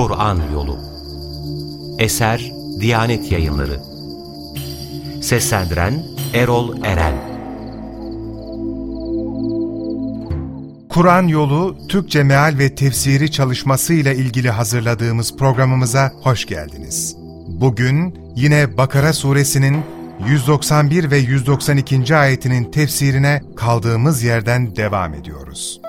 Kur'an Yolu Eser Diyanet Yayınları Seslendiren Erol Eren Kur'an Yolu Türkçe Meal ve Tefsiri çalışması ile ilgili hazırladığımız programımıza hoş geldiniz. Bugün yine Bakara suresinin 191 ve 192. ayetinin tefsirine kaldığımız yerden devam ediyoruz.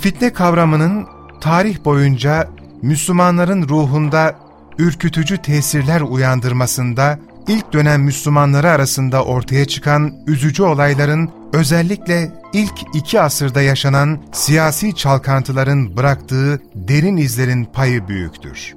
Fitne kavramının tarih boyunca Müslümanların ruhunda ürkütücü tesirler uyandırmasında ilk dönem Müslümanları arasında ortaya çıkan üzücü olayların özellikle ilk iki asırda yaşanan siyasi çalkantıların bıraktığı derin izlerin payı büyüktür.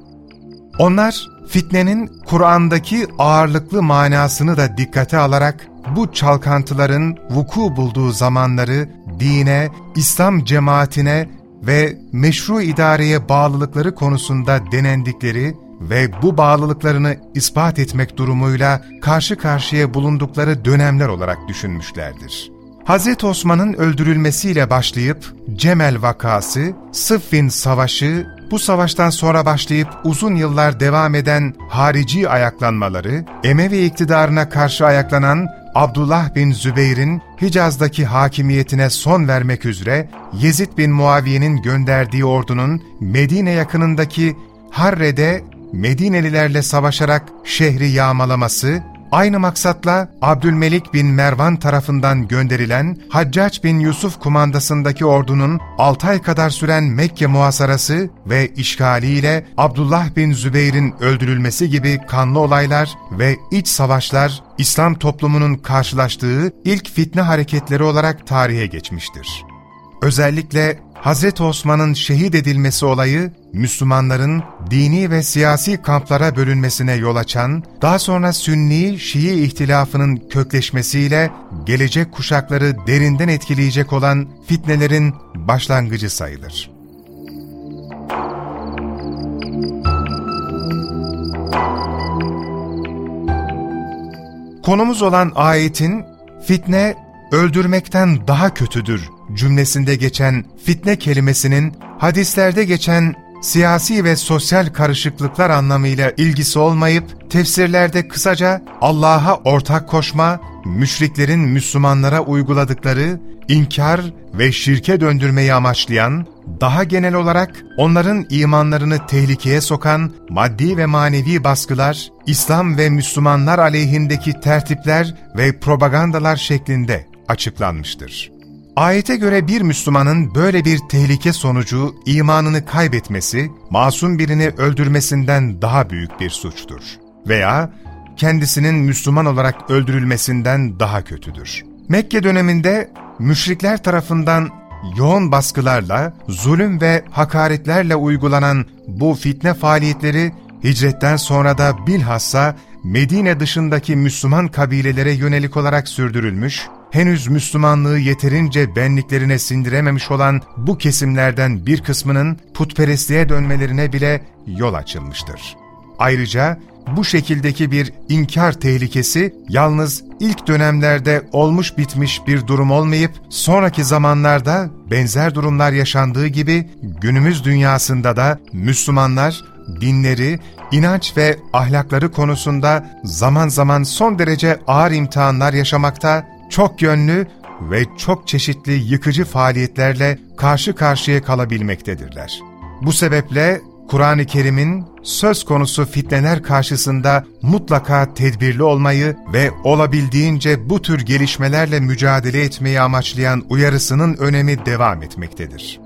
Onlar fitnenin Kur'an'daki ağırlıklı manasını da dikkate alarak bu çalkantıların vuku bulduğu zamanları dine, İslam cemaatine ve meşru idareye bağlılıkları konusunda denendikleri ve bu bağlılıklarını ispat etmek durumuyla karşı karşıya bulundukları dönemler olarak düşünmüşlerdir. Hz. Osman'ın öldürülmesiyle başlayıp Cemel vakası, Sıffin savaşı, bu savaştan sonra başlayıp uzun yıllar devam eden harici ayaklanmaları, Emevi iktidarına karşı ayaklanan Abdullah bin Zübeyir'in Hicaz'daki hakimiyetine son vermek üzere Yezid bin Muaviye'nin gönderdiği ordunun Medine yakınındaki Harre'de Medinelilerle savaşarak şehri yağmalaması, aynı maksatla Abdülmelik bin Mervan tarafından gönderilen Haccac bin Yusuf kumandasındaki ordunun 6 ay kadar süren Mekke muhasarası ve işgaliyle Abdullah bin Zübeyir'in öldürülmesi gibi kanlı olaylar ve iç savaşlar İslam toplumunun karşılaştığı ilk fitne hareketleri olarak tarihe geçmiştir. Özellikle Hz. Osman'ın şehit edilmesi olayı, Müslümanların dini ve siyasi kamplara bölünmesine yol açan, daha sonra Sünni-Şii ihtilafının kökleşmesiyle gelecek kuşakları derinden etkileyecek olan fitnelerin başlangıcı sayılır. Konumuz olan ayetin fitne öldürmekten daha kötüdür cümlesinde geçen fitne kelimesinin hadislerde geçen siyasi ve sosyal karışıklıklar anlamıyla ilgisi olmayıp tefsirlerde kısaca Allah'a ortak koşma, müşriklerin Müslümanlara uyguladıkları inkar ve şirke döndürmeyi amaçlayan, daha genel olarak onların imanlarını tehlikeye sokan maddi ve manevi baskılar, İslam ve Müslümanlar aleyhindeki tertipler ve propagandalar şeklinde açıklanmıştır. Ayete göre bir Müslümanın böyle bir tehlike sonucu imanını kaybetmesi, masum birini öldürmesinden daha büyük bir suçtur. Veya kendisinin Müslüman olarak öldürülmesinden daha kötüdür. Mekke döneminde müşrikler tarafından yoğun baskılarla, zulüm ve hakaretlerle uygulanan bu fitne faaliyetleri hicretten sonra da bilhassa Medine dışındaki Müslüman kabilelere yönelik olarak sürdürülmüş, henüz Müslümanlığı yeterince benliklerine sindirememiş olan bu kesimlerden bir kısmının putperestliğe dönmelerine bile yol açılmıştır. Ayrıca bu şekildeki bir inkar tehlikesi yalnız ilk dönemlerde olmuş bitmiş bir durum olmayıp sonraki zamanlarda benzer durumlar yaşandığı gibi günümüz dünyasında da Müslümanlar dinleri, inanç ve ahlakları konusunda zaman zaman son derece ağır imtihanlar yaşamakta çok yönlü ve çok çeşitli yıkıcı faaliyetlerle karşı karşıya kalabilmektedirler. Bu sebeple Kur'an-ı Kerim'in söz konusu fitneler karşısında mutlaka tedbirli olmayı ve olabildiğince bu tür gelişmelerle mücadele etmeyi amaçlayan uyarısının önemi devam etmektedir.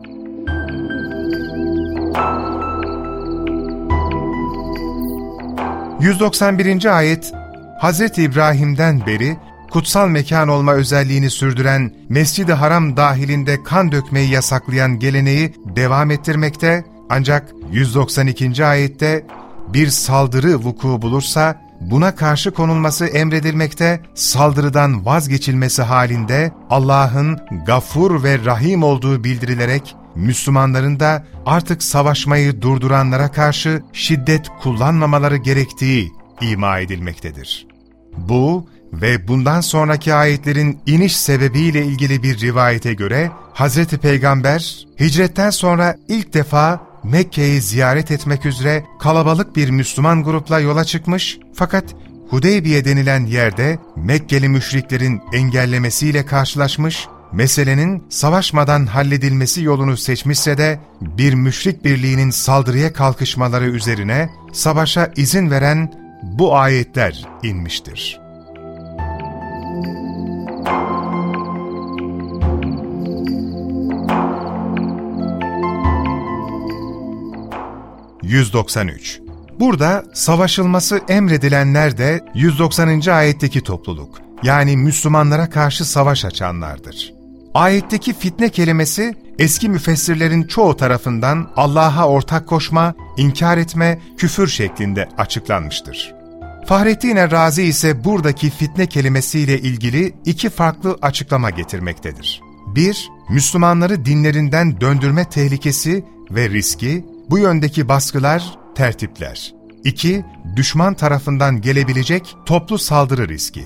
...191. ayet Hz. İbrahim'den beri kutsal mekan olma özelliğini sürdüren Mescid-i Haram dahilinde kan dökmeyi yasaklayan geleneği devam ettirmekte ancak 192. ayette bir saldırı vuku bulursa buna karşı konulması emredilmekte, saldırıdan vazgeçilmesi halinde Allah'ın gafur ve rahim olduğu bildirilerek Müslümanların da artık savaşmayı durduranlara karşı şiddet kullanmamaları gerektiği ima edilmektedir. Bu, ve bundan sonraki ayetlerin iniş sebebiyle ilgili bir rivayete göre Hz. Peygamber hicretten sonra ilk defa Mekke'yi ziyaret etmek üzere kalabalık bir Müslüman grupla yola çıkmış fakat Hudeybiye denilen yerde Mekkeli müşriklerin engellemesiyle karşılaşmış, meselenin savaşmadan halledilmesi yolunu seçmişse de bir müşrik birliğinin saldırıya kalkışmaları üzerine savaşa izin veren bu ayetler inmiştir. 193. Burada savaşılması emredilenler de 190. ayetteki topluluk, yani Müslümanlara karşı savaş açanlardır. Ayetteki fitne kelimesi eski müfessirlerin çoğu tarafından Allah'a ortak koşma, inkar etme, küfür şeklinde açıklanmıştır. Fahrettin Razi ise buradaki fitne kelimesiyle ilgili iki farklı açıklama getirmektedir. 1- Müslümanları dinlerinden döndürme tehlikesi ve riski, bu yöndeki baskılar, tertipler. 2. Düşman tarafından gelebilecek toplu saldırı riski.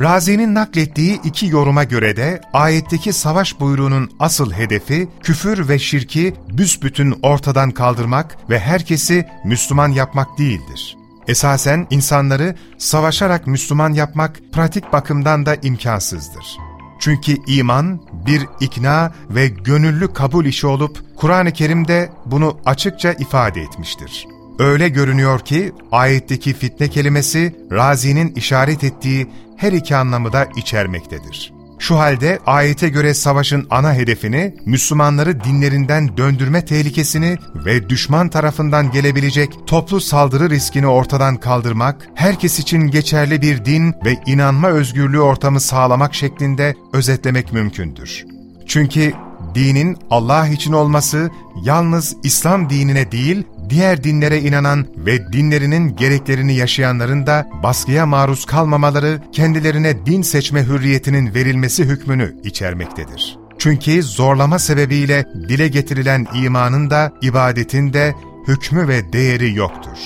Razi'nin naklettiği iki yoruma göre de ayetteki savaş buyruğunun asıl hedefi küfür ve şirki büsbütün ortadan kaldırmak ve herkesi Müslüman yapmak değildir. Esasen insanları savaşarak Müslüman yapmak pratik bakımdan da imkansızdır. Çünkü iman bir ikna ve gönüllü kabul işi olup Kur'an-ı Kerim'de bunu açıkça ifade etmiştir. Öyle görünüyor ki ayetteki fitne kelimesi Razi'nin işaret ettiği her iki anlamı da içermektedir. Şu halde ayete göre savaşın ana hedefini, Müslümanları dinlerinden döndürme tehlikesini ve düşman tarafından gelebilecek toplu saldırı riskini ortadan kaldırmak, herkes için geçerli bir din ve inanma özgürlüğü ortamı sağlamak şeklinde özetlemek mümkündür. Çünkü dinin Allah için olması yalnız İslam dinine değil, diğer dinlere inanan ve dinlerinin gereklerini yaşayanların da baskıya maruz kalmamaları, kendilerine din seçme hürriyetinin verilmesi hükmünü içermektedir. Çünkü zorlama sebebiyle dile getirilen imanın da, ibadetin de hükmü ve değeri yoktur.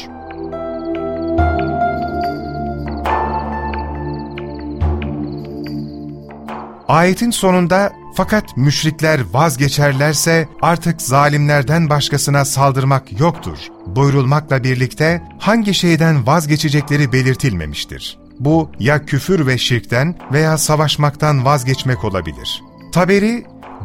Ayetin sonunda fakat müşrikler vazgeçerlerse artık zalimlerden başkasına saldırmak yoktur buyurulmakla birlikte hangi şeyden vazgeçecekleri belirtilmemiştir. Bu ya küfür ve şirkten veya savaşmaktan vazgeçmek olabilir. Taberi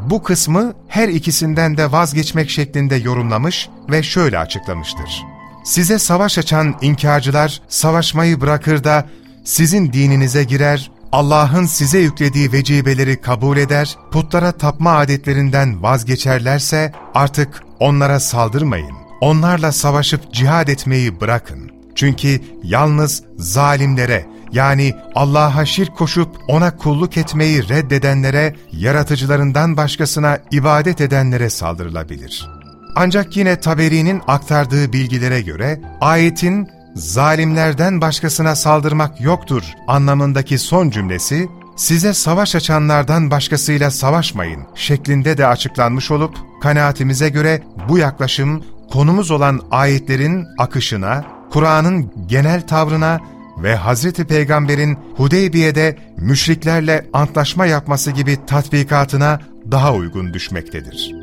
bu kısmı her ikisinden de vazgeçmek şeklinde yorumlamış ve şöyle açıklamıştır. Size savaş açan inkarcılar savaşmayı bırakır da sizin dininize girer, Allah'ın size yüklediği vecibeleri kabul eder, putlara tapma adetlerinden vazgeçerlerse artık onlara saldırmayın. Onlarla savaşıp cihad etmeyi bırakın. Çünkü yalnız zalimlere yani Allah'a şirk koşup ona kulluk etmeyi reddedenlere, yaratıcılarından başkasına ibadet edenlere saldırılabilir. Ancak yine Taberi'nin aktardığı bilgilere göre ayetin zalimlerden başkasına saldırmak yoktur anlamındaki son cümlesi, size savaş açanlardan başkasıyla savaşmayın şeklinde de açıklanmış olup, kanaatimize göre bu yaklaşım konumuz olan ayetlerin akışına, Kur'an'ın genel tavrına ve Hz. Peygamber'in Hudeybiye'de müşriklerle antlaşma yapması gibi tatbikatına daha uygun düşmektedir.